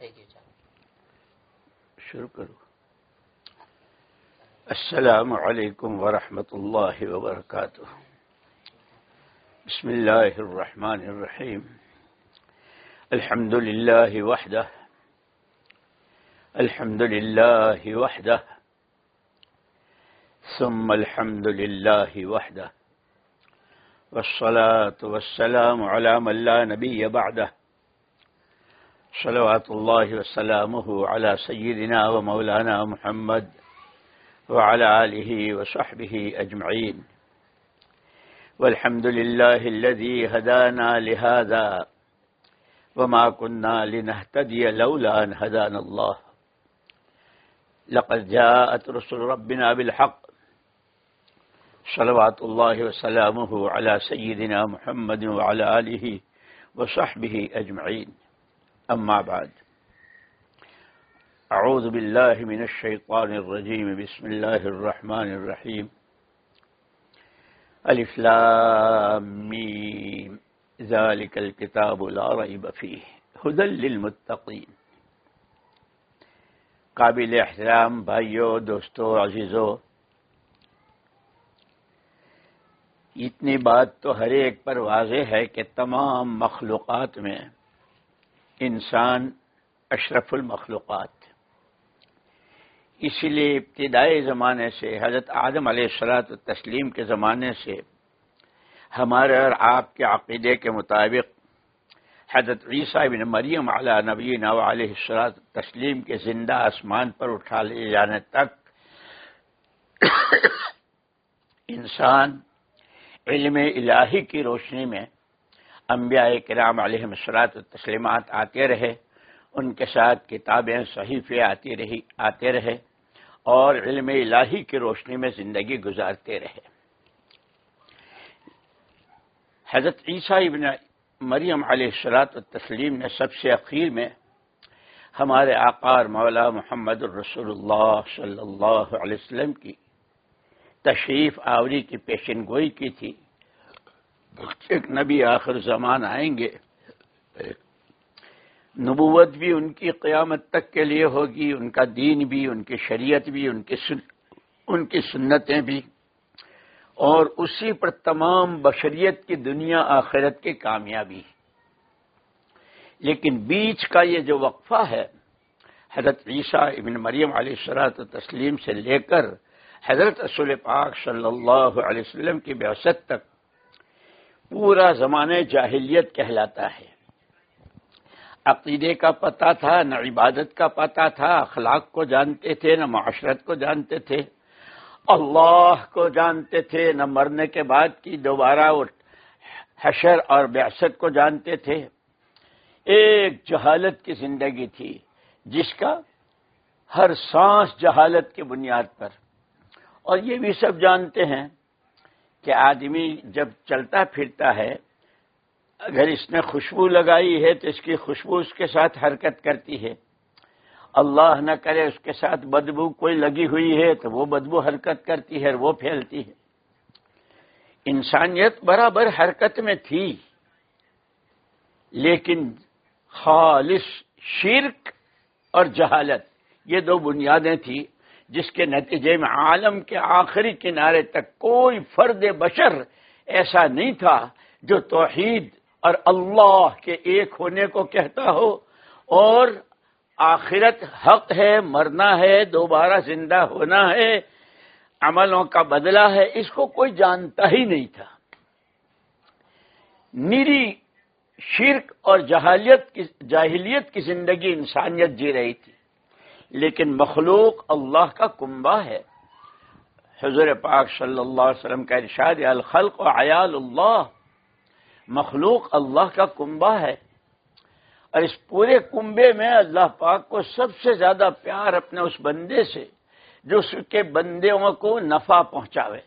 Thank you, السلام عليكم ورحمة الله وبركاته. بسم الله الرحمن الرحيم. الحمد لله وحده. الحمد لله وحده. ثم الحمد لله وحده. والصلاة والسلام على من لا نبي بعده. صلوات الله وسلامه على سيدنا ومولانا محمد وعلى آله وصحبه أجمعين. والحمد لله الذي هدانا لهذا وما كنا لنهتدي لولا أن هدانا الله. لقد جاءت رسل ربنا بالحق. صلوات الله وسلامه على سيدنا محمد وعلى آله وصحبه أجمعين. أما بعد. أعوذ بالله من الشيطان الرجيم. بسم الله الرحمن الرحيم. ألف لام ذلك الكتاب لا ريب فيه. هدى للمتقين. قابل احترام بھائیو، دوستو، عزیزو، اتنی بات تو ہر ایک پر واضح ہے کہ تمام مخلوقات میں انسان اشرف المخلوقات۔ اسی لیے ابتدائی زمانے سے، حضرت آدم علیہ السلاۃ تسلیم کے زمانے سے، ہمارے اور آپ کے عقیدے کے مطابق، حضرت عیسیٰ بن مریم علیہ نبی نو علیہ السلاط تسلیم کے زندہ آسمان پر اٹھا لے جانے تک، انسان علم الہی کی روشنی میں انبیاء کرام علیہ مسرات تسلیمات آتے رہے، ان کے ساتھ کتابیں صحیفے آتی رہی، آتے رہے، اور علم الہی کی روشنی میں زندگی گزارتے رہے۔ حضرت عیسیٰ ابن مریم علیہ السلاط تسلیم نے سب سے اخیر میں ہمارے آقار مولا محمد الرسول اللہ صلی اللہ علیہ وسلم کی تشریف آوری کی پیشن گوئی کی تھی۔ ایک نبی آخر زمان آئیں گے، نبوت بھی ان کی قیامت تک کے لیے ہوگی، ان کا دین بھی، ان کی شریعت بھی، ان کی سن، ان کی سنتیں بھی۔ اور اسی پر تمام بشریت کی دنیا آخرت کی کامیابی۔ لیکن بیچ کا یہ جو وقفہ ہے، حضرت عیسیٰ ابن مریم علیہ السلاۃ تسلیم سے لے کر حضرت رسول پاک صلی اللہ علیہ وسلم کی بیاست تک پورا زمانے جاہلیت کہلاتا ہے۔ عقیدے کا پتہ تھا، نہ عبادت کا پتہ تھا، اخلاق کو جانتے تھے، نہ معاشرت کو جانتے تھے۔ اللہ کو جانتے تھے، نہ مرنے کے بعد کی دوبارہ حشر اور بیاست کو جانتے تھے۔ ایک جہالت کی زندگی تھی، جس کا ہر سانس جہالت کی بنیاد پر۔ اور یہ بھی سب جانتے ہیں۔ کہ آدمی جب چلتا پھرتا ہے، اگر اس نے خوشبو لگائی ہے تو اس کی خوشبو اس کے ساتھ حرکت کرتی ہے۔ اللہ نہ کرے اس کے ساتھ بدبو کوئی لگی ہوئی ہے تو وہ بدبو حرکت کرتی ہے وہ پھیلتی ہے۔ انسانیت برابر حرکت میں تھی، لیکن خالص شرک اور جہالت، یہ دو بنیادیں تھیں۔ جس کے نتیجے میں عالم کے آخری کنارے تک کوئی فرد بشر ایسا نہیں تھا جو توحید اور اللہ کے ایک ہونے کو کہتا ہو اور آخرت حق ہے، مرنا ہے، دوبارہ زندہ ہونا ہے، عملوں کا بدلہ ہے، اس کو کوئی جانتا ہی نہیں تھا۔ نیری شرک اور جہالیت کی جاہلیت کی زندگی انسانیت جی رہی تھی۔ لیکن مخلوق اللہ کا کنبا ہے۔ حضور پاک صلی اللہ علیہ وسلم کا ارشاد الخلق و عیال اللہ۔ مخلوق اللہ کا کنبا ہے۔ اور اس پورے کنبے میں اللہ پاک کو سب سے زیادہ پیار اپنے اس بندے سے، جو اس کے بندوں کو نفع پہنچاوے۔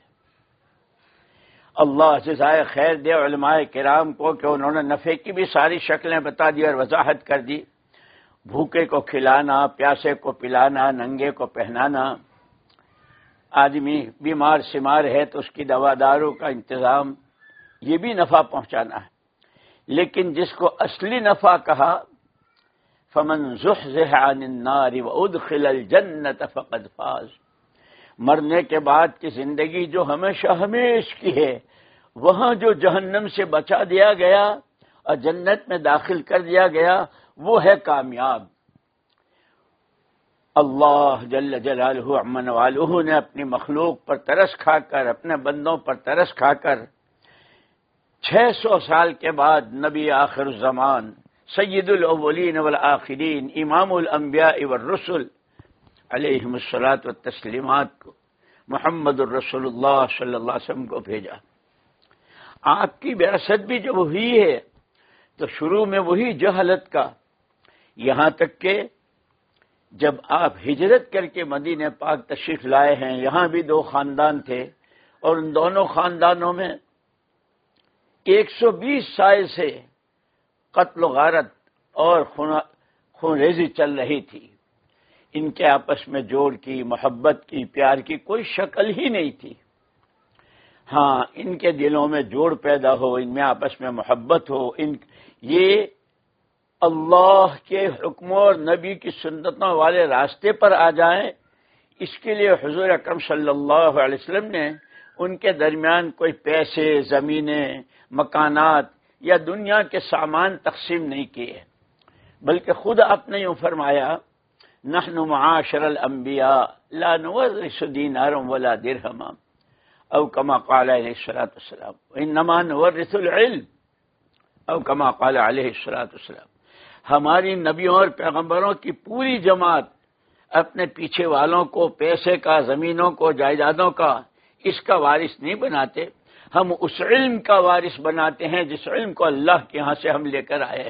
اللہ جزائے خیر دے علماء کرام کو کہ انہوں نے نفے کی بھی ساری شکلیں بتا دی اور وضاحت کر دی۔ بھوکے کو کھلانا، پیاسے کو پلانا، ننگے کو پہنانا۔ آدمی بیمار شمار ہے تو اس کی دوا داروں کا انتظام، یہ بھی نفع پہنچانا ہے۔ لیکن جس کو اصلی نفع کہا، فمن زحزح عن النار وادخل الجنت فقد فاز۔ مرنے کے بعد کی زندگی جو ہمیشہ ہمیش کی ہے، وہاں جو جہنم سے بچا دیا گیا اور جنت میں داخل کر دیا گیا وہ ہے کامیاب۔ اللہ جل جلالہ امن والہ نے اپنی مخلوق پر ترس کھا کر، اپنے بندوں پر ترس کھا کر چھ سو سال کے بعد نبی آخر الزمان، سید الاولین والآخرین، امام الانبیاء والرسل علیہ السلاط و تسلیمات کو، محمد الرسول اللہ صلی اللہ علیہ وسلم کو بھیجا۔ آپ کی وراثت بھی جب ہوئی ہے، تو شروع میں وہی جہالت کا یہاں تک کہ جب آپ ہجرت کر کے مدینہ پاک تشریف لائے ہیں، یہاں بھی دو خاندان تھے اور ان دونوں خاندانوں میں ایک سو بیس سال سے قتل و غارت اور خون ریزی چل رہی تھی۔ ان کے آپس میں جوڑ کی، محبت کی، پیار کی کوئی شکل ہی نہیں تھی۔ ہاں ان کے دلوں میں جوڑ پیدا ہو، ان میں آپس میں محبت ہو، ان یہ اللہ کے حکموں اور نبی کی سنتوں والے راستے پر آ جائیں، اس کے لیے حضور اکرم صلی اللہ علیہ وسلم نے ان کے درمیان کوئی پیسے، زمینیں، مکانات یا دنیا کے سامان تقسیم نہیں کیے۔ بلکہ خود آپ نے یوں فرمایا، نحن معاشر الانبیاء، لا نورث دینارا ولا درہما او کما قال علیہ الصلوۃ والسلام، انما نورث العلم۔ او کما قال علیہ الصلوۃ والسلام۔ ہماری نبیوں اور پیغمبروں کی پوری جماعت اپنے پیچھے والوں کو، پیسے کا، زمینوں کو، جائیدادوں کا اس کا وارث نہیں بناتے۔ ہم اس علم کا وارث بناتے ہیں جس علم کو اللہ کے ہاں سے ہم لے کر آئے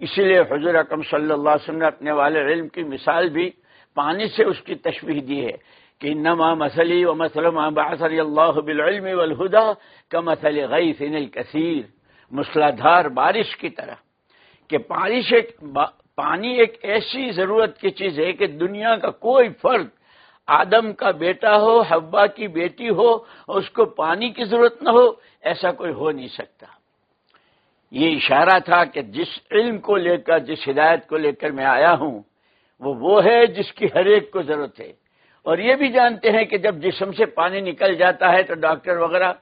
اسی لیے حضور اکم صلی اللہ علیہ وسلم نے اپنے والے علم کی مثال بھی پانی سے اس کی تشویح دی ہے کہ نما مسلی و مسلم اللہ بالعلم والہدا کا مسل غیث الکثیر مسلادھار بارش کی طرح۔ کہ بارش ایک پانی ایک ایسی ضرورت کی چیز ہے کہ دنیا کا کوئی فرد آدم کا بیٹا ہو حبا کی بیٹی ہو اور اس کو پانی کی ضرورت نہ ہو، ایسا کوئی ہو نہیں سکتا۔ یہ اشارہ تھا کہ جس علم کو لے کر، جس ہدایت کو لے کر میں آیا ہوں، وہ وہ ہے جس کی ہر ایک کو ضرورت ہے۔ اور یہ بھی جانتے ہیں کہ جب جسم سے پانی نکل جاتا ہے تو ڈاکٹر وغیرہ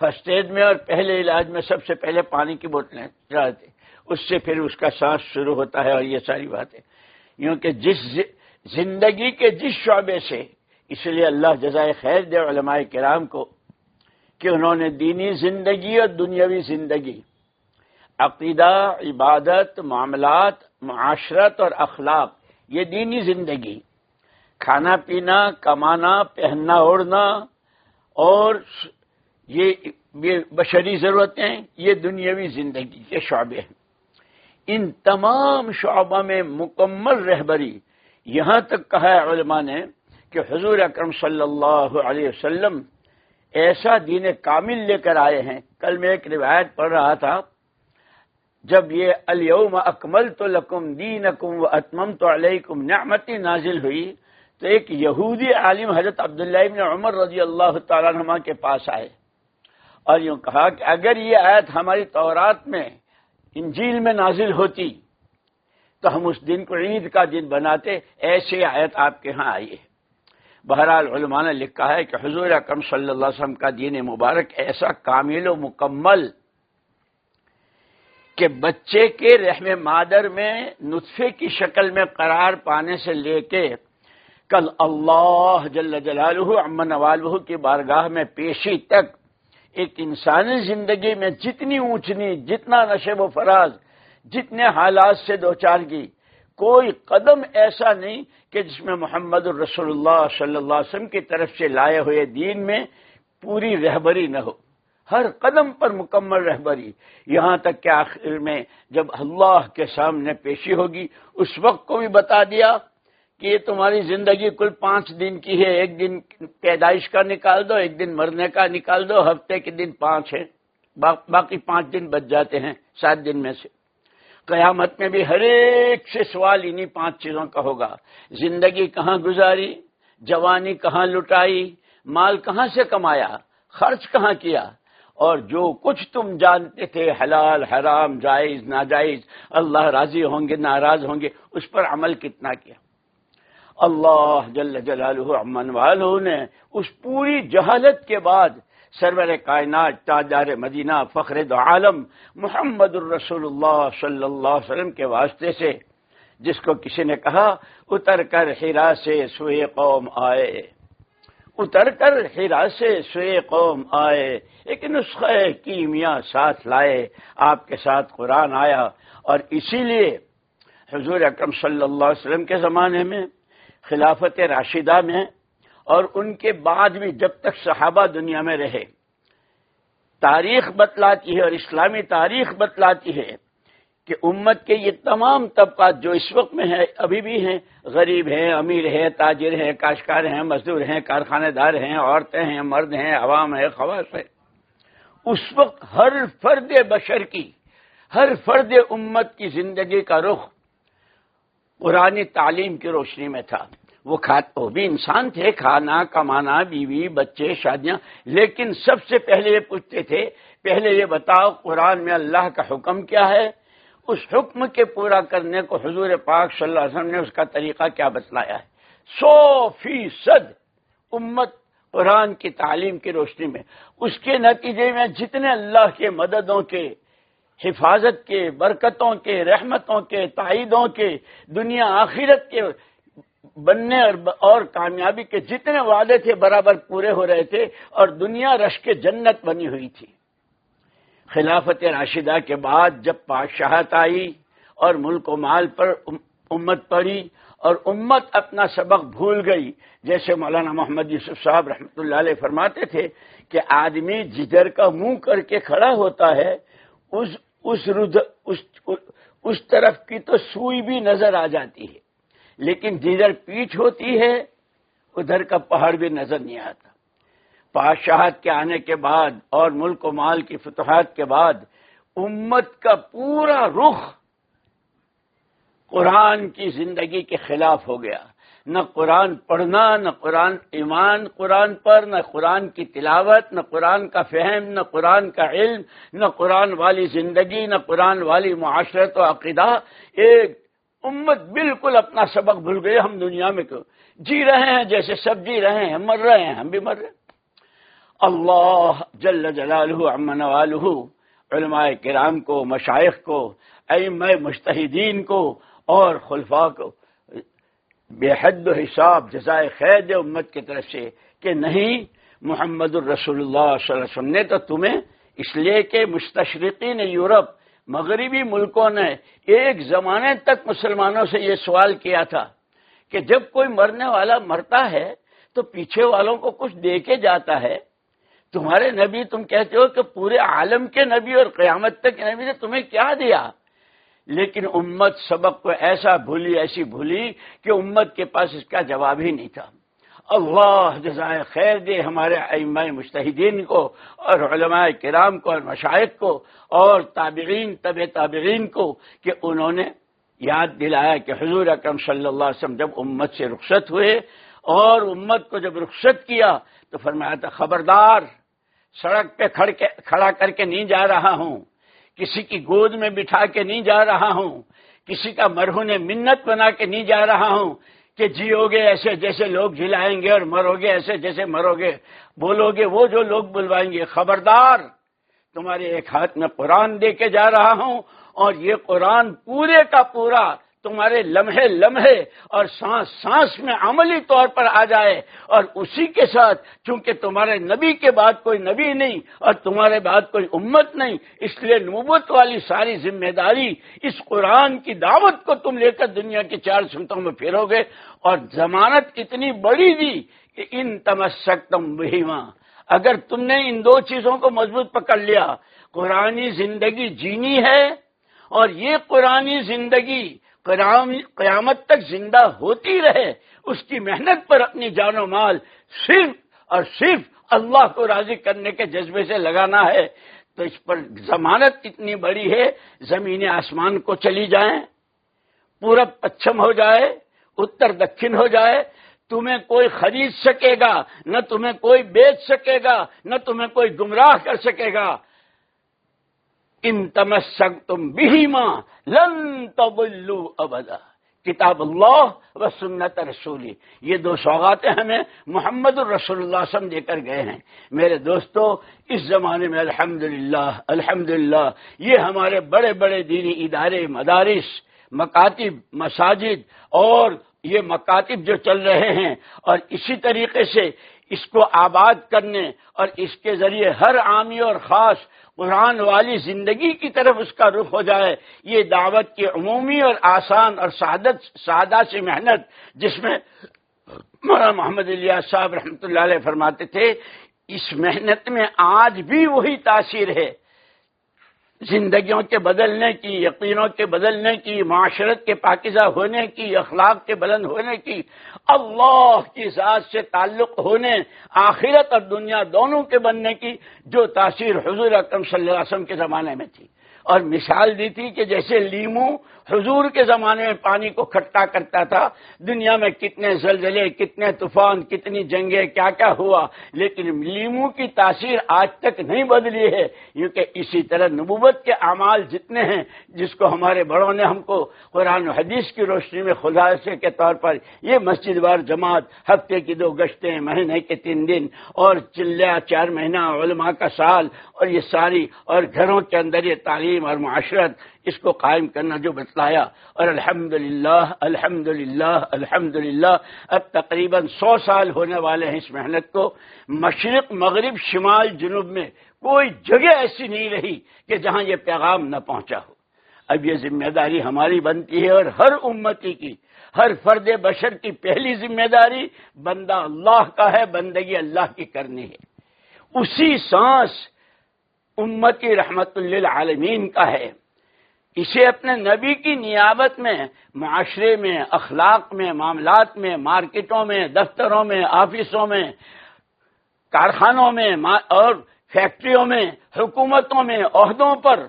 فرسٹ ایڈ میں اور پہلے علاج میں سب سے پہلے پانی کی بوتلیں چڑھاتے اس سے پھر اس کا سانس شروع ہوتا ہے اور یہ ساری باتیں۔ یوں کہ جس زندگی کے جس شعبے سے اس لیے اللہ جزائے خیر دے علماء کرام کو کہ انہوں نے دینی زندگی اور دنیاوی زندگی، عقیدہ، عبادت، معاملات، معاشرت اور اخلاق، یہ دینی زندگی، کھانا پینا، کمانا، پہننا، اوڑھنا اور یہ بشری ضرورتیں، یہ دنیاوی زندگی کے شعبے ہیں۔ ان تمام شعبہ میں مکمل رہبری یہاں تک کہا ہے علماء نے کہ حضور اکرم صلی اللہ علیہ وسلم ایسا دین کامل لے کر آئے ہیں۔ کل میں ایک روایت پڑھ رہا تھا، جب یہ الیوم اکمل تو لکم دین اکم و اتمم تو علیکم نعمتی نازل ہوئی، تو ایک یہودی عالم حضرت عبداللہ ابن عمر رضی اللہ تعالیٰ نما کے پاس آئے اور یوں کہا کہ اگر یہ آیت ہماری تورات میں انجیل میں نازل ہوتی تو ہم اس دن کو عید کا دن بناتے، ایسے آیت آپ کے ہاں آئی ہے۔ بہرحال علماء نے لکھا ہے کہ حضور اکرم صلی اللہ علیہ وسلم کا دین مبارک ایسا کامل و مکمل کہ بچے کے رحم مادر میں نطفے کی شکل میں قرار پانے سے لے کے کل اللہ جل جلالہ امن والہ کی بارگاہ میں پیشی تک ایک انسانی زندگی میں جتنی اونچنی، جتنا نشے و فراز، جتنے حالات سے دو چار کی، کوئی قدم ایسا نہیں کہ جس میں محمد الرسول اللہ صلی اللہ علیہ وسلم کی طرف سے لائے ہوئے دین میں پوری رہبری نہ ہو۔ ہر قدم پر مکمل رہبری۔ یہاں تک کہ آخر میں جب اللہ کے سامنے پیشی ہوگی، اس وقت کو بھی بتا دیا۔ کہ یہ تمہاری زندگی کل پانچ دن کی ہے، ایک دن پیدائش کا نکال دو، ایک دن مرنے کا نکال دو، ہفتے کے دن پانچ ہے باقی پانچ دن بچ جاتے ہیں، سات دن میں سے۔ قیامت میں بھی ہر ایک سے سوال انہیں پانچ چیزوں کا ہوگا۔ زندگی کہاں گزاری؟ جوانی کہاں لٹائی؟ مال کہاں سے کمایا؟ خرچ کہاں کیا؟ اور جو کچھ تم جانتے تھے، حلال، حرام، جائز، ناجائز، اللہ راضی ہوں گے، ناراض ہوں گے، اس پر عمل کتنا کیا؟ اللہ جل جلالہ امن والوں نے اس پوری جہالت کے بعد سرور کائنات تاجار مدینہ فخر دو عالم محمد الرسول اللہ صلی اللہ علیہ وسلم کے واسطے سے، جس کو کسی نے کہا، اتر کر ہیرا سے سوئے قوم آئے۔ اتر کر ہیرا سے سوئے قوم آئے۔ ایک نسخہ کیمیا ساتھ لائے۔ آپ کے ساتھ قرآن آیا۔ اور اسی لیے حضور اکرم صلی اللہ علیہ وسلم کے زمانے میں خلافت راشدہ میں اور ان کے بعد بھی جب تک صحابہ دنیا میں رہے۔ تاریخ بتلاتی ہے اور اسلامی تاریخ بتلاتی ہے کہ امت کے یہ تمام طبقات جو اس وقت میں ہیں، ابھی بھی ہیں، غریب ہیں، امیر ہیں، تاجر ہیں کاشکار ہیں، مزدور ہیں کارخانے دار ہیں، عورتیں ہیں، مرد ہیں، عوام ہے خواص ہے اس وقت ہر فرد بشر کی، ہر فرد امت کی زندگی کا رخ پرانی تعلیم کی روشنی میں تھا۔ وہ وہ بھی انسان تھے، کھانا کمانا، بیوی، بچے، شادیاں، لیکن سب سے پہلے یہ پوچھتے تھے، پہلے یہ بتاؤ قرآن میں اللہ کا حکم کیا ہے؟ اس حکم کے پورا کرنے کو حضور پاک صلی اللہ علیہ وسلم نے اس کا طریقہ کیا بتلایا ہے؟ سو فیصد امت قرآن کی تعلیم کی روشنی میں۔ اس کے نتیجے میں جتنے اللہ کے مددوں کے حفاظت کے، برکتوں کے، رحمتوں کے، تائیدوں کے، دنیا آخرت کے بننے اور کامیابی کے جتنے وعدے تھے برابر پورے ہو رہے تھے اور دنیا رش کے جنت بنی ہوئی تھی۔ خلافت راشدہ کے بعد جب بادشاہت آئی اور ملک و مال پر امت پڑی اور امت اپنا سبق بھول گئی، جیسے مولانا محمد یوسف صاحب رحمۃ اللہ علیہ فرماتے تھے کہ آدمی جدھر کا منہ کر کے کھڑا ہوتا ہے، اس اس, اس, اس طرف کی تو سوئی بھی نظر آ جاتی ہے۔ لیکن جدھر پیچھ ہوتی ہے ادھر کا پہاڑ بھی نظر نہیں آتا۔ بادشاہت کے آنے کے بعد اور ملک و مال کی فتوحات کے بعد امت کا پورا رخ قرآن کی زندگی کے خلاف ہو گیا۔ نہ قرآن پڑھنا، نہ قرآن ایمان قرآن پر، نہ قرآن کی تلاوت، نہ قرآن کا فہم، نہ قرآن کا علم، نہ قرآن والی زندگی، نہ قرآن والی معاشرت و عقیدہ۔ ایک امت بالکل اپنا سبق بھول گئے ہم دنیا میں کیوں؟ جی رہے ہیں جیسے سب جی رہے ہیں مر رہے ہیں، ہم بھی مر رہے ہیں۔ اللہ جل جلالہ امن والہ علماء کرام کو مشائق کو ایم مشتحدین کو اور خلفاء کو۔ بے حد و حساب جزائے خیر دے امت کی طرف سے کہ نہیں، محمد الرسول اللہ صلی اللہ علیہ وسلم نے تو تمہیں اس لیے کہ مستشرقین یورپ، مغربی ملکوں نے ایک زمانے تک مسلمانوں سے یہ سوال کیا تھا کہ جب کوئی مرنے والا مرتا ہے تو پیچھے والوں کو کچھ دے کے جاتا ہے۔ تمہارے نبی تم کہتے ہو کہ پورے عالم کے نبی اور قیامت تک نبی نے تمہیں کیا دیا؟ لیکن امت سبق کو ایسا بھولی، ایسی بھولی کہ امت کے پاس اس کا جواب ہی نہیں تھا۔ اللہ جزائے خیر دے ہمارے ائمہ مشتحدین کو اور علماء کرام کو اور مشاہد کو اور تابعین طب تابعین کو کہ انہوں نے یاد دلایا کہ حضور اکرم صلی اللہ علیہ وسلم جب امت سے رخصت ہوئے اور امت کو جب رخصت کیا تو فرمایا تھا، خبردار، سڑک پہ کھڑا کر کے نہیں جا رہا ہوں۔ کسی کی گود میں بٹھا کے نہیں جا رہا ہوں، کسی کا مرہون منت بنا کے نہیں جا رہا ہوں کہ جیو گے ایسے جیسے لوگ جلائیں گے اور مرو گے ایسے جیسے مرو گے بولو گے وہ جو لوگ بلوائیں گے۔ خبردار، تمہارے ایک ہاتھ میں قرآن دے کے جا رہا ہوں اور یہ قرآن پورے کا پورا تمہارے لمحے لمحے اور سانس سانس میں عملی طور پر آ جائے اور اسی کے ساتھ چونکہ تمہارے نبی کے بعد کوئی نبی نہیں اور تمہارے بعد کوئی امت نہیں، اس لیے نبوت والی ساری ذمہ داری اس قرآن کی دعوت کو تم لے کر دنیا کی چار سمتوں میں پھیرو گے اور ضمانت اتنی بڑی دی کہ ان تمسک تم بہیواں اگر تم نے ان دو چیزوں کو مضبوط پکڑ لیا، قرآنی زندگی جینی ہے اور یہ قرآنی زندگی قیامت تک زندہ ہوتی رہے، اس کی محنت پر اپنی جان و مال صرف اور صرف اللہ کو راضی کرنے کے جذبے سے لگانا ہے۔ تو اس پر ضمانت اتنی بڑی ہے، زمین آسمان کو چلی جائیں، پورب پچھم ہو جائے، اتر دکن ہو جائے، تمہیں کوئی خرید سکے گا، نہ تمہیں کوئی بیچ سکے گا، نہ تمہیں کوئی گمراہ کر سکے گا۔ ان تمسک تم بھی ماں لن تبلو ابدا۔ کتاب اللہ و سنت رسولی۔ یہ دو سوغاتیں ہمیں محمد الرسول اللہ وسلم دے کر گئے ہیں۔ میرے دوستو، اس زمانے میں الحمد للہ یہ ہمارے بڑے بڑے دینی ادارے، مدارس، مکاتب، مساجد اور یہ مکاتب جو چل رہے ہیں اور اسی طریقے سے اس کو آباد کرنے اور اس کے ذریعے ہر عامی اور خاص قرآن والی زندگی کی طرف اس کا رخ ہو جائے، یہ دعوت کی عمومی اور آسان اور سعادت سادہ سی محنت، جس میں مولانا محمد الیاس صاحب رحمۃ اللہ علیہ فرماتے تھے، اس محنت میں آج بھی وہی تاثیر ہے۔ زندگیوں کے بدلنے کی، یقینوں کے بدلنے کی، معاشرت کے پاکیزہ ہونے کی، اخلاق کے بلند ہونے کی، اللہ کی ذات سے تعلق ہونے، آخرت اور دنیا دونوں کے بننے کی جو تاثیر حضور اکرم صلی اللہ علیہ وسلم کے زمانے میں تھی۔ اور مثال دی تھی کہ جیسے لیمو حضور کے زمانے میں پانی کو کھٹا کرتا تھا، دنیا میں کتنے زلزلے، کتنے طوفان، کتنی جنگیں، کیا کیا ہوا، لیکن لیمو کی تاثیر آج تک نہیں بدلی ہے، کیونکہ اسی طرح نبوت کے اعمال جتنے ہیں، جس کو ہمارے بڑوں نے ہم کو قرآن و حدیث کی روشنی میں خدا سے کے طور پر یہ مسجد وار جماعت ہفتے کی دو گشتیں، مہینے کے تین دن اور چلیا چار مہینہ علماء کا سال اور یہ ساری اور گھروں کے اندر یہ تعلیم اور معاشرت اس کو قائم کرنا جو بتلایا اور الحمد للہ الحمد للہ الحمد للہ اب تقریباً سو سال ہونے والے ہیں اس محنت کو۔ مشرق، مغرب، شمال، جنوب میں کوئی جگہ ایسی نہیں رہی کہ جہاں یہ پیغام نہ پہنچا ہو۔ اب یہ ذمہ داری ہماری بنتی ہے اور ہر امتی کی، ہر فرد بشر کی پہلی ذمہ داری بندہ اللہ کا ہے، بندگی اللہ کی کرنی ہے۔ اسی سانس امتی رحمت للعالمین کا ہے۔ اسے اپنے نبی کی نیابت میں، معاشرے میں، اخلاق میں، معاملات میں، مارکیٹوں میں، دفتروں میں، آفسوں میں، کارخانوں میں اور فیکٹریوں میں، حکومتوں میں، عہدوں پر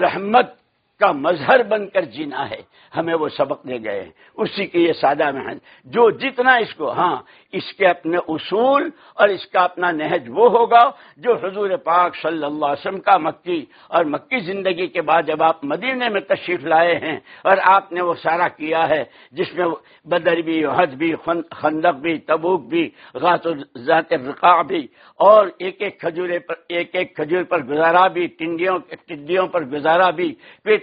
رحمت کا مظہر بن کر جینا ہے۔ ہمیں وہ سبق دے گئے اسی کے یہ سادہ محنت جو جتنا اس کو ہاں اس کے اپنے اصول اور اس کا اپنا نہج وہ ہوگا جو حضور پاک صلی اللہ علیہ وسلم کا مکی اور مکی زندگی کے بعد جب آپ مدینے میں تشریف لائے ہیں اور آپ نے وہ سارا کیا ہے، جس میں بدر بھی، حج بھی خندق بھی، تبوک بھی غات ذات رقاع بھی اور ایک ایک کھجورے پر، ایک ایک کھجور پر گزارا بھی، ٹنڈیوں ٹڈیوں پر گزارا بھی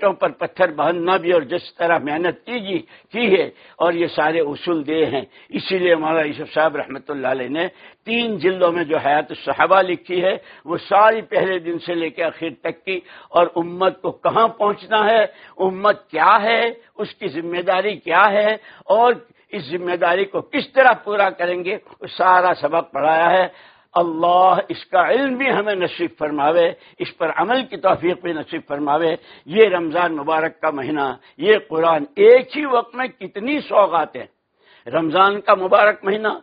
پیٹوں پر پتھر بہننا بھی اور جس طرح محنت کی جی- کی ہے اور یہ سارے اصول دے ہیں۔ اسی لیے ہمارا یوسف صاحب رحمۃ اللہ علیہ نے تین جلدوں میں جو حیات الصحابہ لکھی ہے، وہ ساری پہلے دن سے لے کے آخر تک کی اور امت کو کہاں پہنچنا ہے؟ امت کیا ہے؟ اس کی ذمہ داری کیا ہے؟ اور اس ذمہ داری کو کس طرح پورا کریں گے؟ وہ سارا سبق پڑھایا ہے۔ اللہ اس کا علم بھی ہمیں نصیب فرماوے، اس پر عمل کی توفیق بھی نصیب فرماوے۔ یہ رمضان مبارک کا مہینہ، یہ قرآن ایک ہی وقت میں کتنی سوغاتیں رمضان کا مبارک مہینہ،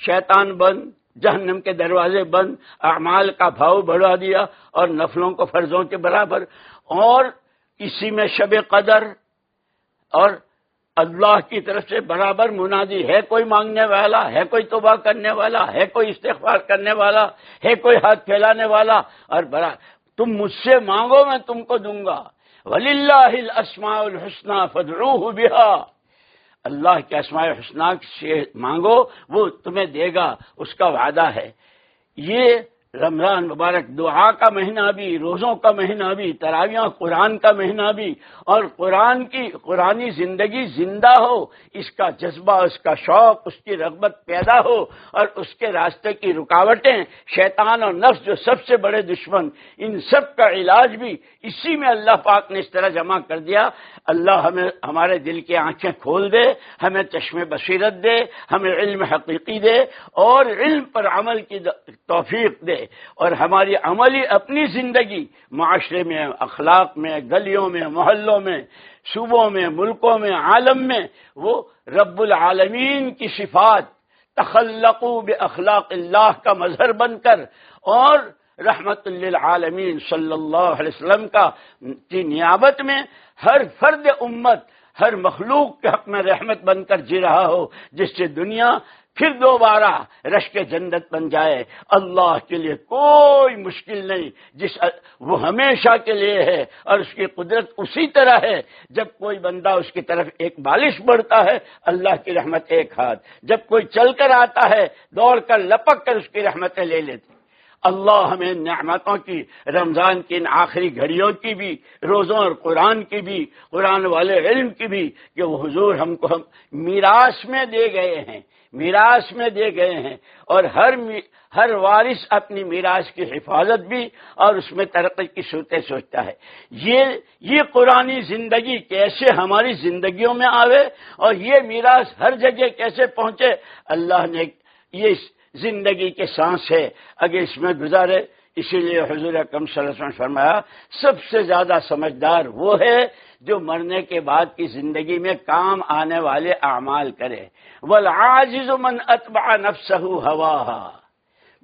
شیطان بند، جہنم کے دروازے بند، اعمال کا بھاؤ بڑھا دیا اور نفلوں کو فرضوں کے برابر، اور اسی میں شب قدر اور اللہ کی طرف سے برابر منادی، ہے کوئی مانگنے والا، ہے کوئی توبہ کرنے والا، ہے کوئی استغفار کرنے والا، ہے کوئی ہاتھ پھیلانے والا، اور برا، تم مجھ سے مانگو، میں تم کو دوں گا۔ ولی اللہ اسماء الحسنہ فدرو بہا اللہ کے اسماء الحسنہ سے مانگو، وہ تمہیں دے گا، اس کا وعدہ ہے۔ یہ رمضان مبارک، دعا کا مہینہ بھی، روزوں کا مہینہ بھی، تراویاں، قرآن کا مہینہ بھی، اور قرآن کی، قرآنی زندگی زندہ ہو، اس کا جذبہ، اس کا شوق، اس کی رغبت پیدا ہو، اور اس کے راستے کی رکاوٹیں، شیطان اور نفس جو سب سے بڑے دشمن، ان سب کا علاج بھی اسی میں اللہ پاک نے اس طرح جمع کر دیا۔ اللہ ہمیں، ہمارے دل کی آنکھیں کھول دے، ہمیں چشم بصیرت دے، ہمیں علم حقیقی دے، اور علم پر عمل کی توفیق دے۔ اور ہماری عملی اپنی زندگی معاشرے میں، اخلاق میں، گلیوں میں، محلوں میں، صوبوں میں، ملکوں میں، عالم میں، وہ رب العالمین کی صفات تخلقو اخلاق اللہ کا مظہر بن کر اور رحمت للعالمین صلی اللہ علیہ وسلم کا کی نیابت میں ہر فرد امت، ہر مخلوق کے حق میں رحمت بن کر جی رہا ہو، جس سے دنیا پھر دوبارہ رش کے جنت بن جائے۔ اللہ کے لیے کوئی مشکل نہیں، جس، وہ ہمیشہ کے لیے ہے اور اس کی قدرت اسی طرح ہے۔ جب کوئی بندہ اس کی طرف ایک بالش بڑھتا ہے، اللہ کی رحمت ایک ہاتھ۔ جب کوئی چل کر آتا ہے، دوڑ کر، لپک کر، اس کی رحمتیں لے لیتے۔ اللہ ہمیں نعمتوں کی، رمضان کی، ان آخری گھڑیوں کی بھی، روزوں اور قرآن کی بھی، قرآن والے علم کی بھی، کہ وہ حضور ہم کو ہم میراث میں دے گئے ہیں۔ میراث میں دے گئے ہیں اور ہر ہر وارث اپنی میراث کی حفاظت بھی اور اس میں ترقی کی صورتیں سوچتا ہے۔ یہ یہ قرآن زندگی کیسے ہماری زندگیوں میں آوے اور یہ میراث ہر جگہ کیسے پہنچے؟ اللہ نے یہ زندگی کے سانس ہے۔ اگر اس میں گزارے اسی لیے حضور اکم صلی اللہ علیہ وسلم فرمایا، سب سے زیادہ سمجھدار وہ ہے جو مرنے کے بعد کی زندگی میں کام آنے والے اعمال کرے۔ والعاجز من اتبع نفسہ ہوا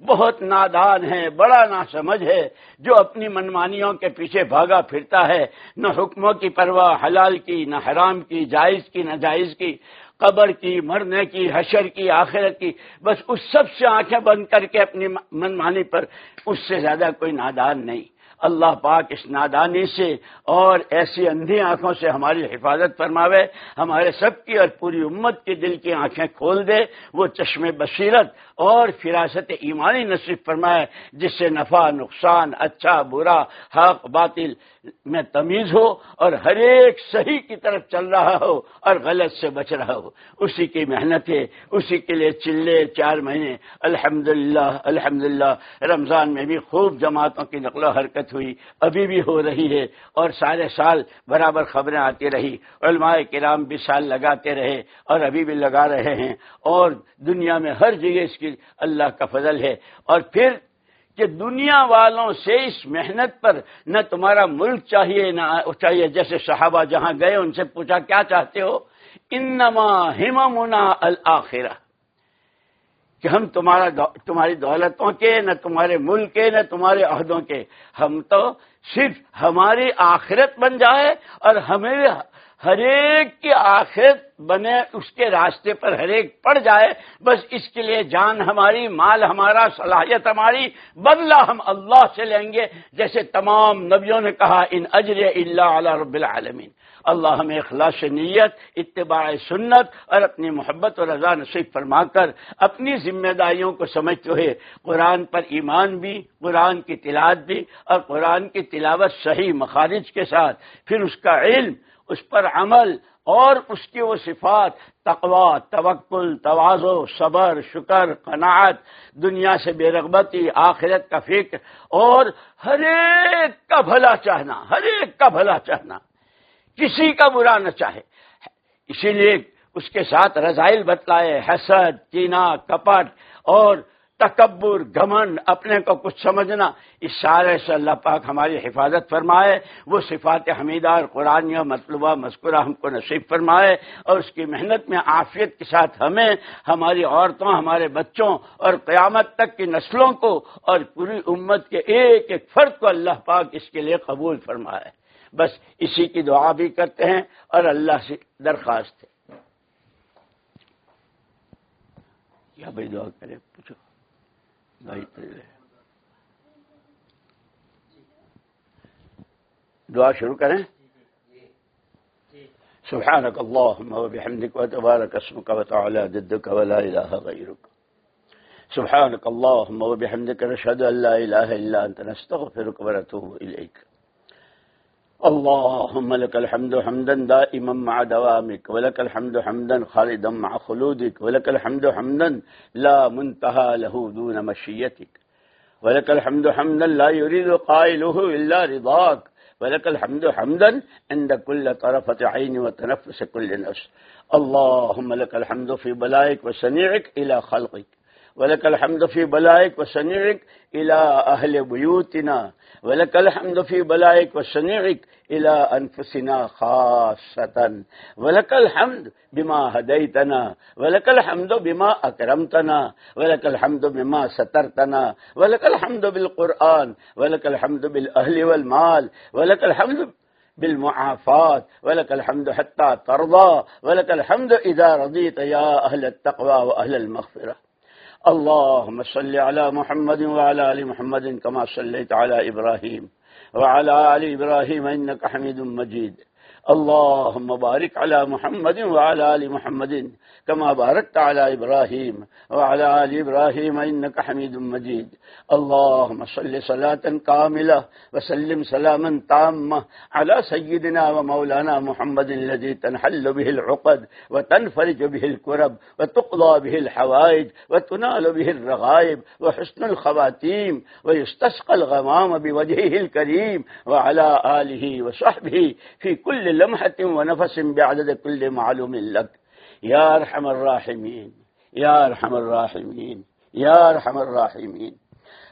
بہت نادان ہے، بڑا نا سمجھ ہے، جو اپنی منمانیوں کے پیچھے بھاگا پھرتا ہے، نہ حکموں کی پرواہ، حلال کی، نہ حرام کی، جائز کی، نہ جائز کی، قبر کی، مرنے کی، حشر کی، آخرت کی، بس اس سب سے آنکھیں بند کر کے اپنی منمانی پر اس سے زیادہ کوئی نادان نہیں۔ اللہ پاک اس نادانی سے اور ایسی اندھی آنکھوں سے ہماری حفاظت فرماوے، ہمارے سب کی اور پوری امت کے دل کی آنکھیں کھول دے، وہ چشم بصیرت اور فراست ایمانی نصیب فرمائے، جس سے نفع، نقصان اچھا برا، حق، باطل میں تمیز ہو اور ہر ایک صحیح کی طرف چل رہا ہو اور غلط سے بچ رہا ہو۔ اسی کی محنت ہے، اسی کے لیے چلے چار مہینے۔ الحمد للہ رمضان میں بھی خوب جماعتوں کی نقل و حرکت ہوئی، ابھی بھی ہو رہی ہے۔ اور سارے سال برابر خبریں آتی رہی، علماء کرام بھی سال لگاتے رہے اور ابھی بھی لگا رہے ہیں۔ اور دنیا میں ہر جگہ اس کی اللہ کا فضل ہے۔ اور پھر کہ دنیا والوں سے اس محنت پر نہ تمہارا ملک چاہیے، نہ چاہیے۔ جیسے صحابہ جہاں گئے، ان سے پوچھا، کیا چاہتے ہو؟ انما ہممنا الآخرہ. کہ ہم تمہارا تمہاری دولتوں کے، نہ تمہارے ملک کے، نہ تمہارے عہدوں کے۔ ہم تو صرف ہماری آخرت بن جائے اور ہمیں ہر ایک کی آخرت بنے اس کے راستے پر ہر ایک پڑ جائے، بس اس کے لیے جان ہماری، مال ہمارا، صلاحیت ہماری، بدلہ ہم اللہ سے لیں گے۔ جیسے تمام نبیوں نے کہا، ان اجر اللہ علیہ رب العالمین. اللہ ہمیں اخلاص نیت، اتباع سنت اور اپنی محبت اور رضا نصیب فرما کر اپنی ذمہ داریوں کو سمجھتے ہوئے۔ قرآن پر ایمان بھی، قرآن کی تلاوت بھی اور قرآن کی تلاوت صحیح مخارج کے ساتھ۔ پھر اس کا علم اس پر عمل اور اس کی وہ صفات تقوا توکل، توازو، صبر، شکر، قناعت، دنیا سے بے رغبتی، آخرت کا فکر، اور ہر ایک کا بھلا چاہنا، ہر ایک کا بھلا چاہنا۔ کسی کا برا نہ چاہے۔ اسی لیے اس کے ساتھ رضائل بتلائے، حسد چینا کپٹ اور تکبر گمن اپنے کو کچھ سمجھنا، اس سارے سے اللہ پاک ہماری حفاظت فرمائے، وہ صفات حمیدار قرآن مطلوبہ مذکورہ ہم کو نصیب فرمائے اور اس کی محنت میں عافیت کے ساتھ ہمیں، ہماری عورتوں، ہمارے بچوں اور قیامت تک کی نسلوں کو اور پوری امت کے ایک ایک فرد کو اللہ پاک اس کے لیے قبول فرمائے۔ بس اسی کی دعا بھی کرتے ہیں اور اللہ سے درخواست ہے۔ کیا بھائی دعا کرے پوچھو۔ دعا شروع کریں سبحانك اللهم وبحمدك وتبارك اسمك وتعالى ضدك ولا إله غيرك. سبحانك اللهم وبحمدك نشهد أن لا إله إلا أنت نستغفرك ونتوب إليك. اللهم لك الحمد حمدا دائما مع دوامك ولك الحمد حمدا خالدا مع خلودك ولك الحمد حمدا لا منتهى له دون مشيتك. ولك الحمد حمدا لا يريد قائله إلا رضاك. ولك الحمد حمدا عند كل طرفة عين وتنفس كل نفس. اللهم لك الحمد في بلائك وسنيعك إلى خلقك. ولك الحمد في بلائك وسنيعك إلى أهل بيوتنا ولك الحمد في بلائك وسنيعك إلى أنفسنا خاصة ولك الحمد بما هديتنا ولك الحمد بما أكرمتنا ولك الحمد بما سترتنا ولك الحمد بالقرآن ولك الحمد بالأهل والمال ولك الحمد بالمعافات ولك الحمد حتى ترضى ولك الحمد إذا رضيت يا أهل التقوى وأهل المغفرة اللهم صل على محمد وعلى آل محمد كما صليت على إبراهيم وعلى آل إبراهيم إنك حميد مجيد. اللهم بارك على محمد وعلى آل محمد كما باركت على إبراهيم وعلى آل إبراهيم إنك حميد مجيد. اللهم صل صلاة كاملة وسلم سلاما تاما على سيدنا ومولانا محمد الذي تنحل به العقد وتنفرج به الكرب وتقضى به الحوائج وتنال به الرغائب وحسن الخواتيم ويستسقى الغمام بوجهه الكريم وعلى آله وصحبه في كل لمحة ونفس بعدد كل معلوم لك. يا أرحم الراحمين يا أرحم الراحمين يا أرحم الراحمين.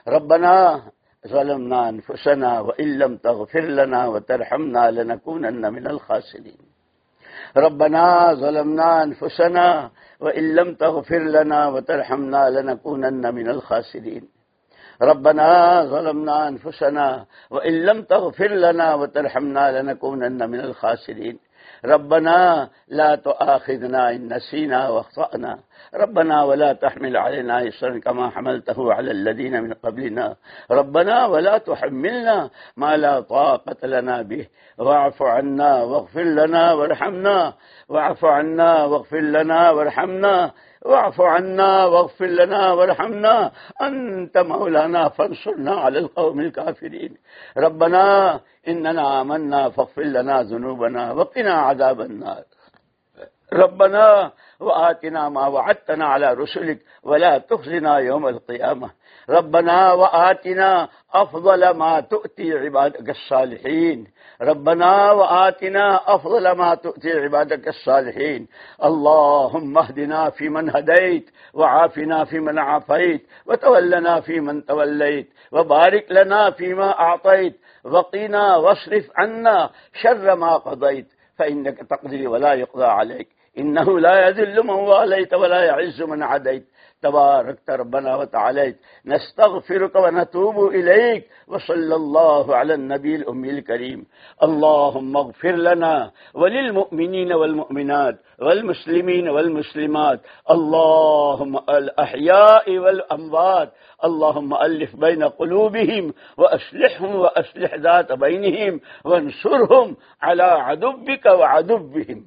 ربنا ظلمنا أنفسنا وإن لم تغفر لنا وترحمنا لنكونن من الخاسرين. ربنا ظلمنا أنفسنا وإن لم تغفر لنا وترحمنا لنكونن من الخاسرين. ربنا ظلمنا أنفسنا وإن لم تغفر لنا وترحمنا لنكونن من الخاسرين. ربنا لا تؤاخذنا إن نسينا واخطأنا. ربنا ولا تحمل علينا إصرا كما حملته على الذين من قبلنا. ربنا ولا تحملنا ما لا طاقة لنا به. واعف عنا واغفر لنا وارحمنا. واعف عنا واغفر لنا وارحمنا. واعف عنا واغفر لنا وارحمنا. أنت مولانا فانصرنا على القوم الكافرين. ربنا إننا آمنا فاغفر لنا ذنوبنا وقنا عذاب النار. ربنا وآتنا ما وعدتنا على رسلك ولا تخزنا يوم القيامة. ربنا وآتنا أفضل ما تؤتي عبادك الصالحين. ربنا وآتنا أفضل ما تؤتي عبادك الصالحين. اللهم اهدنا في من هديت وعافنا في من عافيت وتولنا في من توليت وبارك لنا فيما أعطيت وقنا واصرف عنا شر ما قضيت فإنك تقضي ولا يقضى عليك. إنه لا يذل من واليت ولا يعز من عديت. تبارك ربنا وتعاليت. نستغفرك ونتوب إليك. وصلى الله على النبي الأمي الكريم. اللهم اغفر لنا وللمؤمنين والمؤمنات والمسلمين والمسلمات. اللهم الأحياء والأموات. اللهم ألف بين قلوبهم وأصلحهم وأصلح ذات بينهم وانصرهم على عدبك وعدبهم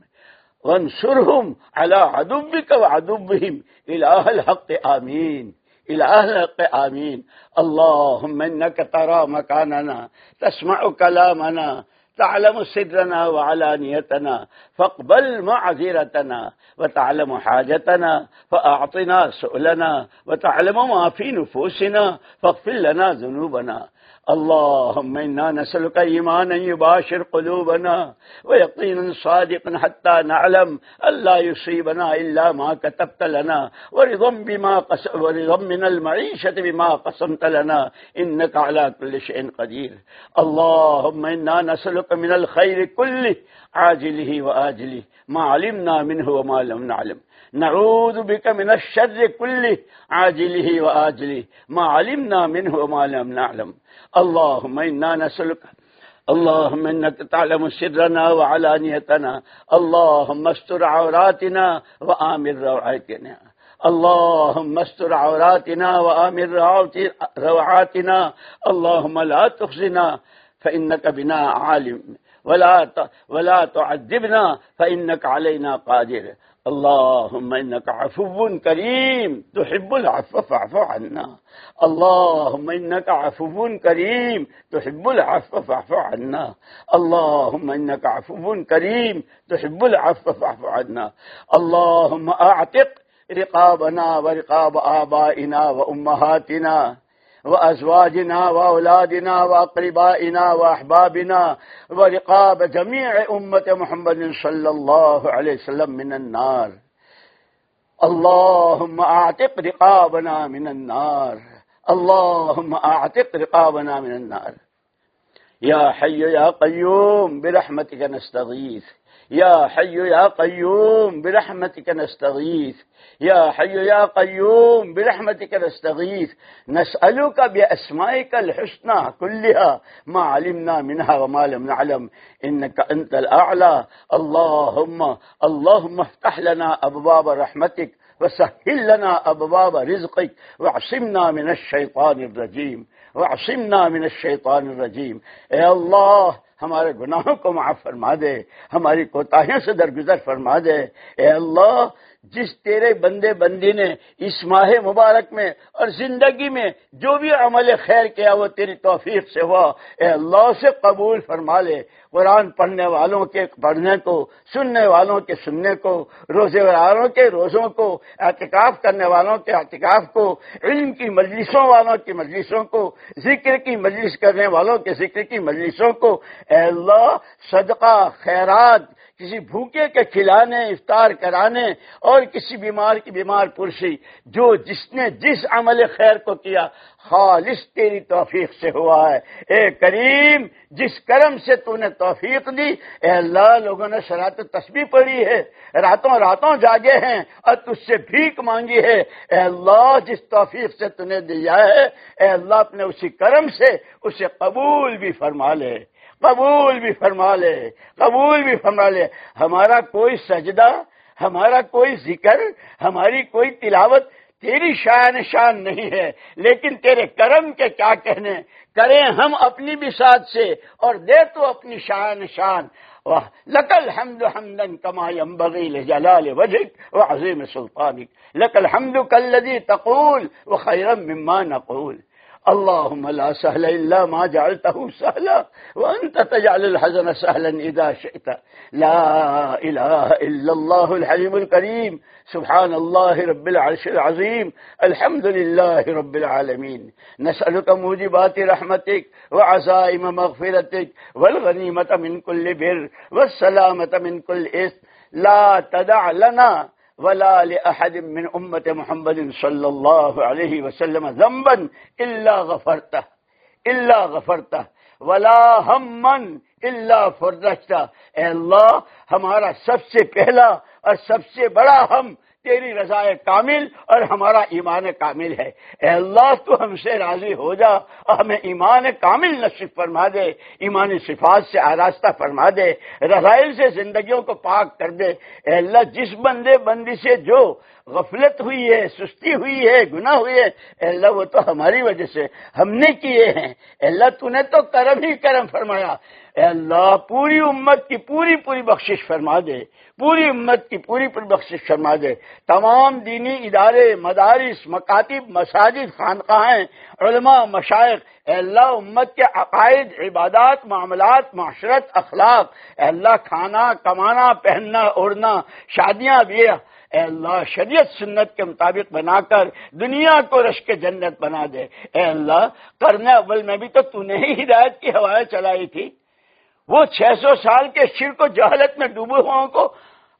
وانصرهم على عدوك وعدوهم. إله الحق آمين. إله الحق آمين. اللهم إنك ترى مكاننا تسمع كلامنا تعلم سرنا وعلانيتنا فاقبل معذرتنا وتعلم حاجتنا فأعطنا سؤلنا وتعلم ما في نفوسنا فاغفر لنا ذنوبنا. اللهم إنا نسألك إيمانا يباشر قلوبنا ويقينا صادقا حتى نعلم ألا يصيبنا إلا ما كتبت لنا ورضا, بما قس ورضا من المعيشة بما قسمت لنا إنك على كل شيء قدير اللهم إنا نسلك من الخير كله عاجله وآجله ما علمنا منه وما لم نعلم. نعوذ بك من الشر كله، عاجله وآجله ما علمنا منه وما لم نعلم. اللهم إنا نسألك، اللهم إنك تعلم سرنا وعلانيتنا، اللهم استر عوراتنا وآمر روعاتنا. اللهم استر عوراتنا وآمر روعاتنا. اللهم لا تخزنا، فإنك بنا عالم. ولا ولا تعذبنا فإنك علينا قادر. اللهم إنك عفو كريم. تحب العفو فاعف عنا. اللهم إنك عفو كريم. تحب العفو فاعف عنا. اللهم إنك عفو كريم. تحب العفو فاعف عنا. اللهم أعتق رقابنا ورقاب آبائنا وأمهاتنا. وأزواجنا وأولادنا وأقربائنا وأحبابنا ورقاب جميع أمة محمد صلى الله عليه وسلم من النار. اللهم أعتق رقابنا من النار. اللهم أعتق رقابنا من النار. یا حی یا قیوم برحمتک نستغیث یا حی یا قیوم برحمتک نستغیث یا حی یا قیوم برحمتک نستغیث نسألك بأسمائك الحسنى كلها ما علمنا منها وما لم نعلم. إنك أنت الأعلى. اللهم اللهم افتح لنا أبواب رحمتك وسهل لنا أبواب رزقك واعصمنا من الشيطان الرجيم. واعصمنا من الشیطان الرجیم اے اللہ، ہمارے گناہوں کو معاف فرما دے، ہماری کوتاہیوں سے درگزر فرما دے۔ اے اللہ جس تیرے بندے بندی نے اس ماہ مبارک میں اور زندگی میں جو بھی عمل خیر کیا، وہ تیری توفیق سے ہوا۔ اے اللہ سے قبول فرما لے۔ قرآن پڑھنے والوں کے پڑھنے کو، سننے والوں کے سننے کو، روزے والوں کے روزوں کو، اعتکاف کرنے والوں کے اعتکاف کو، علم کی مجلسوں والوں کی مجلسوں کو، ذکر کی مجلس کرنے والوں کے ذکر کی مجلسوں کو۔ اے اللہ، صدقہ، خیرات کسی بھوکے کے کھلانے، افطار کرانے اور کسی بیمار کی بیمار پرسی، جو جس نے جس عمل خیر کو کیا، خالص تیری توفیق سے ہوا ہے۔ اے کریم، جس کرم سے تو نے توفیق دی، اے اللہ، لوگوں نے شرات تسبیح پڑھی ہے۔ راتوں راتوں جاگے ہیں اور تجھ سے بھیک مانگی ہے۔ اے اللہ، جس توفیق سے تو نے دیا ہے، اے اللہ، اپنے اسی کرم سے اسے قبول بھی فرما لے۔ قبول بھی فرما لے، قبول بھی فرما لے۔ ہمارا کوئی سجدہ، ہمارا کوئی ذکر، ہماری کوئی تلاوت تیری شان شان نہیں ہے، لیکن تیرے کرم کے کیا کہنے؟ کریں ہم اپنی بھی ساتھ سے اور دے تو اپنی شان شان لکل حمد حمدن کما ينبغي جلال وجهك وعظيم سلطانك لك الحمد كالذي تقول وخيرا مما نقول۔ اللهم لا سهل إلا ما جعلته سهلا وأنت تجعل الحزن سهلا إذا شئت. لا إله إلا الله الحليم الكريم. سبحان الله رب العرش العظيم. الحمد لله رب العالمين. نسألك موجبات رحمتك وعزائم مغفرتك والغنيمة من كل بر والسلامة من كل إثم. لا تدع لنا ولا لأحد من أمة محمد صلى الله عليه وسلم ذنبا إلا غفرته إلا غفرته، ولا همًا اللہ فرجتا اے اللہ، ہمارا سب سے پہلا اور سب سے بڑا ہم تیری رضا کامل اور ہمارا ایمان کامل ہے۔ اے اللہ، تو ہم سے راضی ہو جا۔ اور ہمیں ایمان کامل نصیب فرما دے۔ ایمان صفات سے آراستہ فرما دے۔ رضائل سے زندگیوں کو پاک کر دے۔ اے اللہ، جس بندے بندی سے جو غفلت ہوئی ہے، سستی ہوئی ہے، گناہ ہوئی ہے، اے اللہ، وہ تو ہماری وجہ سے ہم نے کیے ہیں۔ اے اللہ، تو نے تو کرم ہی کرم فرمایا۔ اے اللہ، پوری امت کی پوری پوری بخشش فرما دے، پوری امت کی پوری پوری بخشش فرما دے۔ تمام دینی ادارے، مدارس، مکاتب، مساجد، خانقاہیں، علماء، مشائق، اے اللہ، امت کے عقائد، عبادات، معاملات، معاشرت، اخلاق، اے اللہ، کھانا، کمانا، پہننا اڑنا شادیاں بھی اے اللہ، شریعت، سنت کے مطابق بنا کر دنیا کو رش کے جنت بنا دے۔ اے اللہ کرنے اول میں بھی تو تو نے ہی ہدایت کی ہوائیں چلائی تھی۔ وہ چھ سو سال کے شرک و جہالت میں ڈوبے ہوا کو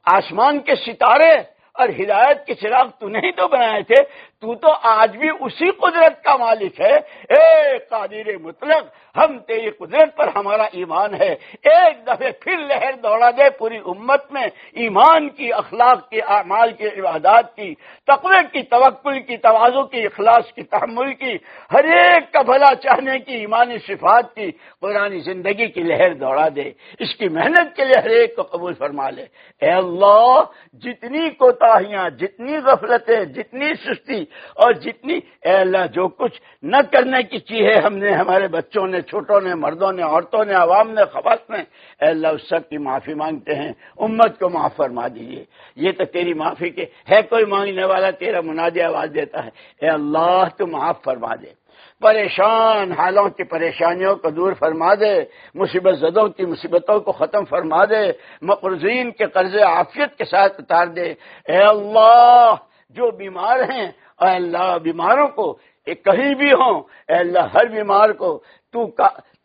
آسمان کے ستارے اور ہدایت کے چراغ تو نہیں تو بنائے تھے تو تو آج بھی اسی قدرت کا مالک ہے۔ اے قادر مطلق، ہم تیری قدرت پر ہمارا ایمان ہے۔ ایک دفعہ پھر لہر دوڑا دے پوری امت میں ایمان کی، اخلاق کی، اعمال کی، عبادات کی، تقوی کی، توکل کی توازو کی، اخلاص کی، تحمل کی، ہر ایک کا بھلا چاہنے کی، ایمانی صفات کی، قرآن زندگی کی لہر دوڑا دے۔ اس کی محنت کے لیے ہر ایک کو قبول فرما لے۔ اے اللہ، جتنی کوتاہیاں، جتنی غفلتیں، جتنی سستی اور جتنی اے اللہ جو کچھ نہ کرنے کی چیزیں ہم نے ہمارے بچوں نے، چھوٹوں نے، مردوں نے، عورتوں نے، عوام نے خبر میں اے اللہ اس سب کی معافی مانگتے ہیں۔ امت کو معاف فرما دیجیے یہ تو تیری معافی کے ہے، کوئی مانگنے والا تیرا منادی آواز دیتا ہے۔ اے اللہ، تو معاف فرما دے۔ پریشان حالوں کی پریشانیوں کو دور فرما دے۔ مصیبت زدوں کی مصیبتوں کو ختم فرما دے۔ مقرضین کے قرض عافیت کے ساتھ اتار دے۔ اے اللہ جو بیمار ہیں، اے اللہ بیماروں کو کہیں بھی ہوں، اے اللہ ہر بیمار کو، تو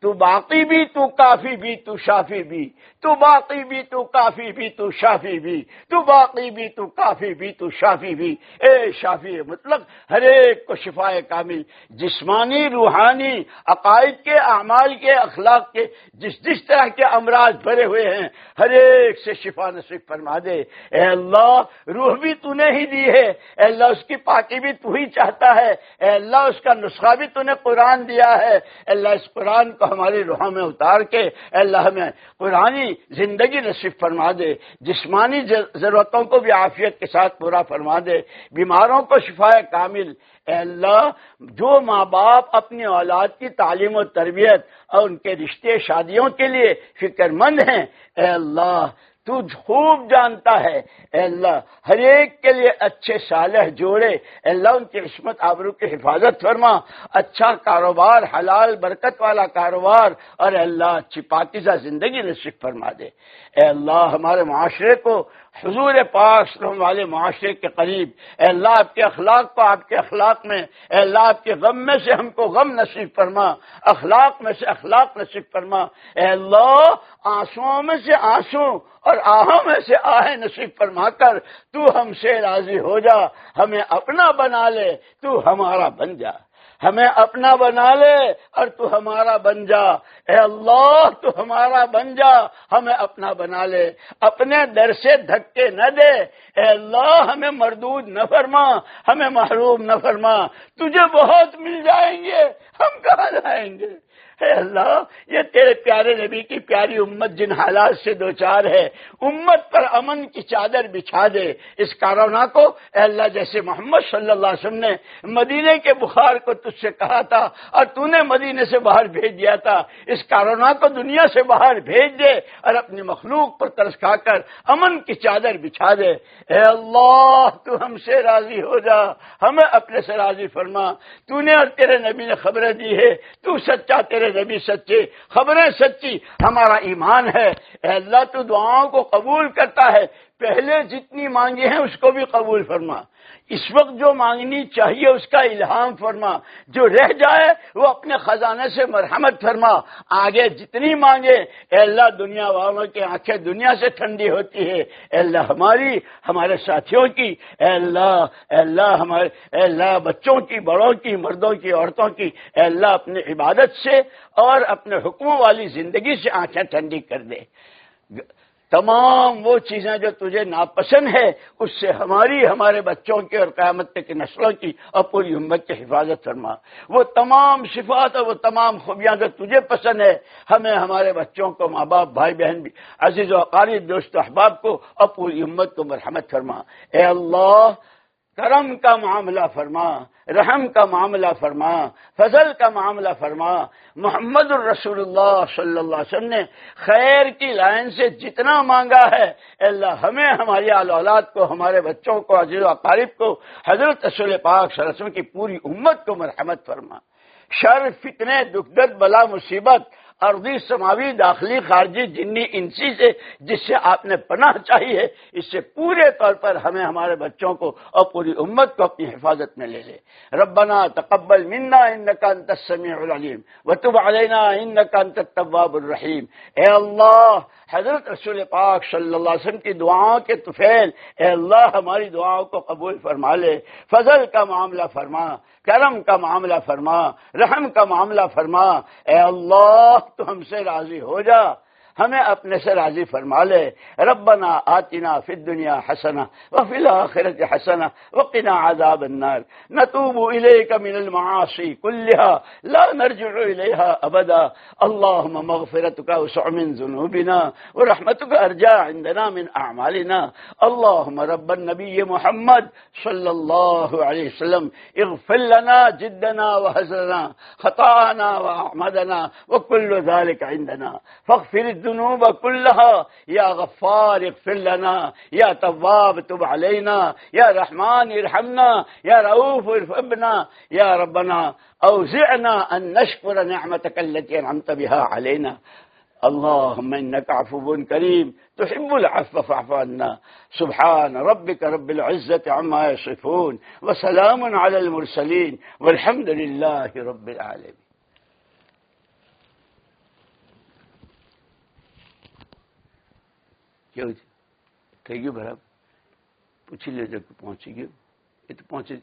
تو باقی بھی تو کافی بھی تو شافی بھی، تو باقی بھی تو کافی بھی تو شافی بھی، تو باقی بھی تو کافی بھی تو شافی بھی۔ اے شافی مطلب ہر ایک کو شفا کامل، جسمانی، روحانی، عقائد کے، اعمال کے، اخلاق کے، جس جس طرح کے امراض بھرے ہوئے ہیں، ہر ایک سے شفا نصیب فرما دے۔ اے اللہ، روح بھی تو نے ہی دی ہے، اے اللہ، اس کی پاکی بھی تو ہی چاہتا ہے، اے اللہ، اس کا نسخہ بھی تو نے قرآن دیا ہے، اے اللہ، اس قرآن کو ہماری روحوں میں اتار کے، اے اللہ ہمیں قرآنی زندگی نصیب فرما دے، جسمانی ضرورتوں کو بھی عافیت کے ساتھ پورا فرما دے، بیماروں کو شفا کامل۔ اے اللہ، جو ماں باپ اپنی اولاد کی تعلیم و تربیت اور ان کے رشتے شادیوں کے لیے فکر مند ہیں، اے اللہ تو خوب جانتا ہے۔ اے اللہ، ہر ایک کے لیے اچھے صالح جوڑے۔ اے اللہ، ان کی عصمت آبرو کی حفاظت فرما۔ اچھا کاروبار، حلال برکت والا کاروبار۔ اور اے اللہ، اچھی پاکیزہ زندگی نصیب فرما دے۔ اے اللہ، ہمارے معاشرے کو حضور پاک والے معاشرے کے قریب، اے اللہ آپ کے اخلاق کو، آپ کے اخلاق میں، اے اللہ آپ کے غم میں سے ہم کو غم نصیب فرما، اخلاق میں سے اخلاق نصیب فرما، اے اللہ آنسو میں سے آنسو اور آہوں میں سے آہ نصیب فرما کر، تو ہم سے راضی ہو جا، ہمیں اپنا بنا لے، تو ہمارا بن جا۔ ہمیں اپنا بنا لے اور تو ہمارا بن جا۔ اے اللہ، تو ہمارا بن جا۔ ہمیں اپنا بنا لے۔ اپنے در سے دھکے نہ دے۔ اے اللہ، ہمیں مردود نہ فرما۔ ہمیں محروم نہ فرما۔ تجھے بہت مل جائیں گے۔ ہم کہاں جائیں گے؟ اے اللہ، یہ تیرے پیارے نبی کی پیاری امت جن حالات سے دو چار ہے، امت پر امن کی چادر بچھا دے۔ اس کارونا کو اے اللہ جیسے محمد صلی اللہ علیہ وسلم نے مدینے کے بخار کو تجھ سے کہا تھا اور تو نے مدینے سے باہر بھیج دیا تھا۔ اس کارونا کو دنیا سے باہر بھیج دے اور اپنی مخلوق پر ترس کھا کر امن کی چادر بچھا دے۔ اے اللہ، تو ہم سے راضی ہو جا۔ ہمیں اپنے سے راضی فرما۔ تو نے اور تیرے نبی نے خبریں دی ہے تو سچا تیرے نبی سچے خبریں سچی، ہمارا ایمان ہے۔ اے اللہ تو دعاؤں کو قبول کرتا ہے۔ پہلے جتنی مانگے ہیں اس کو بھی قبول فرما۔ اس وقت جو مانگنی چاہیے اس کا الہام فرما۔ جو رہ جائے وہ اپنے خزانے سے مرحمت فرما۔ آگے جتنی مانگے، اے اللہ دنیا والوں کی آنکھیں دنیا سے ٹھنڈی ہوتی ہے اے اللہ ہماری، ہمارے ساتھیوں کی۔ اے اللہ اے اللہ ہمارے، اے اللہ بچوں کی، بڑوں کی، مردوں کی، عورتوں کی۔ اے اللہ اپنی عبادت سے اور اپنے حکموں والی زندگی سے آنکھیں ٹھنڈی کر دے۔ تمام وہ چیزیں جو تجھے ناپسند ہے اس سے ہماری، ہمارے بچوں کی اور قیامت کی نسلوں کی اور پوری امت کی حفاظت فرما۔ وہ تمام صفات اور وہ تمام خوبیاں جو تجھے پسند ہے ہمیں، ہمارے بچوں کو، ماں باپ، بھائی بہن بھی، عزیز و اقارب، دوست و احباب کو اور پوری امت کو مرحمت فرما۔ اے اللہ کرم کا معاملہ فرما، رحم کا معاملہ فرما، فضل کا معاملہ فرما۔ محمد الرسول اللہ صلی اللہ علیہ وسلم نے خیر کی لائن سے جتنا مانگا ہے اللہ ہمیں، ہماری اولاد کو، ہمارے بچوں کو، عزیز و اقارب کو، حضرت رسول پاک صلی اللہ علیہ وسلم کی پوری امت کو مرحمت فرما۔ شر، فتنے، دکھ بلا، مصیبت ارضی سماوی داخلی خارجی جنی انسی سے جس سے آپ نے پناہ چاہیے اس سے پورے طور پر ہمیں ہمارے بچوں کو اور پوری امت کو اپنی حفاظت میں لے لے۔ ربنا تقبل منا انك انت السميع العليم وتب علينا انك انت التواب الرحيم اے اللہ، حضرت رسول پاک صلی اللہ علیہ وسلم کی دعاؤں کے طفیل، اے اللہ، ہماری دعاؤں کو قبول فرما لے۔ فضل کا معاملہ فرما۔ کرم کا معاملہ فرما، رحم کا معاملہ فرما، اے اللہ، تو ہم سے راضی ہو جا۔ ہمیں اپنے سے راضی فرما لے۔ ربنا آتنا فی الدنیا حسنا وفی الاخرت حسنا وقنا عذاب النار۔ نتوب الیک من المعاصی کلها لا نرجع الیها ابدا۔ اللهم مغفرتك وسع من ذنوبنا ورحمتك ارجع عندنا من اعمالنا۔ اللهم رب النبي محمد صلى الله عليه وسلم، اغفر لنا جدنا وهزلنا خطانا واعمدنا وكل ذلك عندنا۔ فاغفر الذنوب كلها. يا غفار اغفر لنا. يا تواب تب علينا. يا رحمن ارحمنا. يا رؤوف ارحمنا. يا ربنا أوزعنا أن نشكر نعمتك التي أنعمت بها علينا. اللهم إنك عفو كريم. تحب العفو فاعف عنا. سبحان ربك رب العزة عما يصفون. وسلام على المرسلين. والحمد لله رب العالمين. કેવું છે? થઈ ગયું બરાબર પૂછી લેજો કે પહોંચી ગયું? એ તો પહોંચે